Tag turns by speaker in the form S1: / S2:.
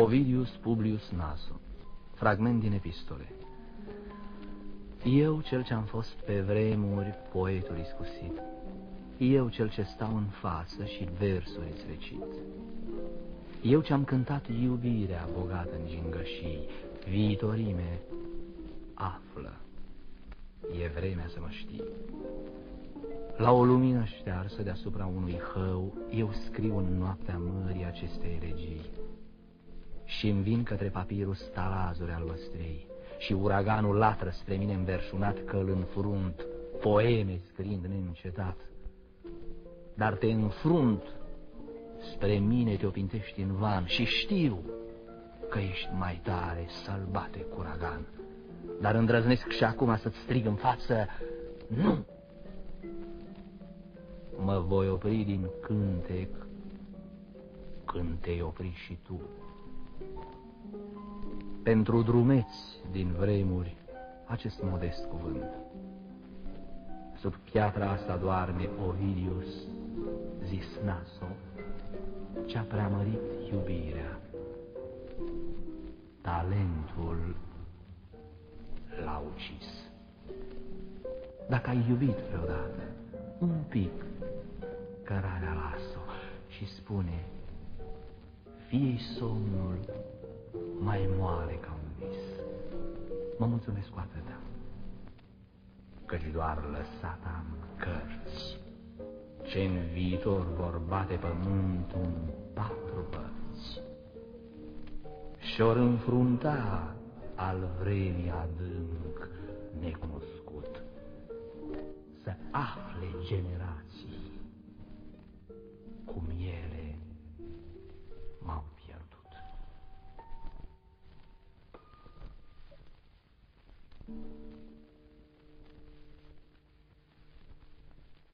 S1: Ovidius Publius Naso. Fragment din epistole. Eu, cel ce-am fost pe vremuri poetul iscusit, Eu, cel ce stau în față și versuri îți recit, Eu ce-am cântat iubirea bogată în gingășii, Viitorime, află, e vremea să mă știi. La o lumină ștearsă deasupra unui hău, eu scriu în noaptea mării acestei regii și îmi vin către papirul stalazuri al văstrei și uraganul latră spre mine înverșunat că îl înfrunt, poeme scriind neîncetat. Dar te înfrunt, spre mine te opintești în van și știu că ești mai tare să-l bate cu uragan. Dar îndrăznesc și acum să-ți strig în față, nu! Mă voi opri din cântec când te opri și tu. Pentru drumeți din vremuri acest modest cuvânt. Sub piatra asta doarme Ovidius, zis Naso, ce-a preamărit iubirea. Talentul l-a ucis. Dacă ai iubit vreodată, un pic, cărarea las-o și spune, fie somnul mai moale ca un vis. Mă mulțumesc cu atâta, căci doar lăsat am cărți, ce în viitor vor bate pământul în patru părți și ori înfrunta al vremii adânc necunoscut, să afle generații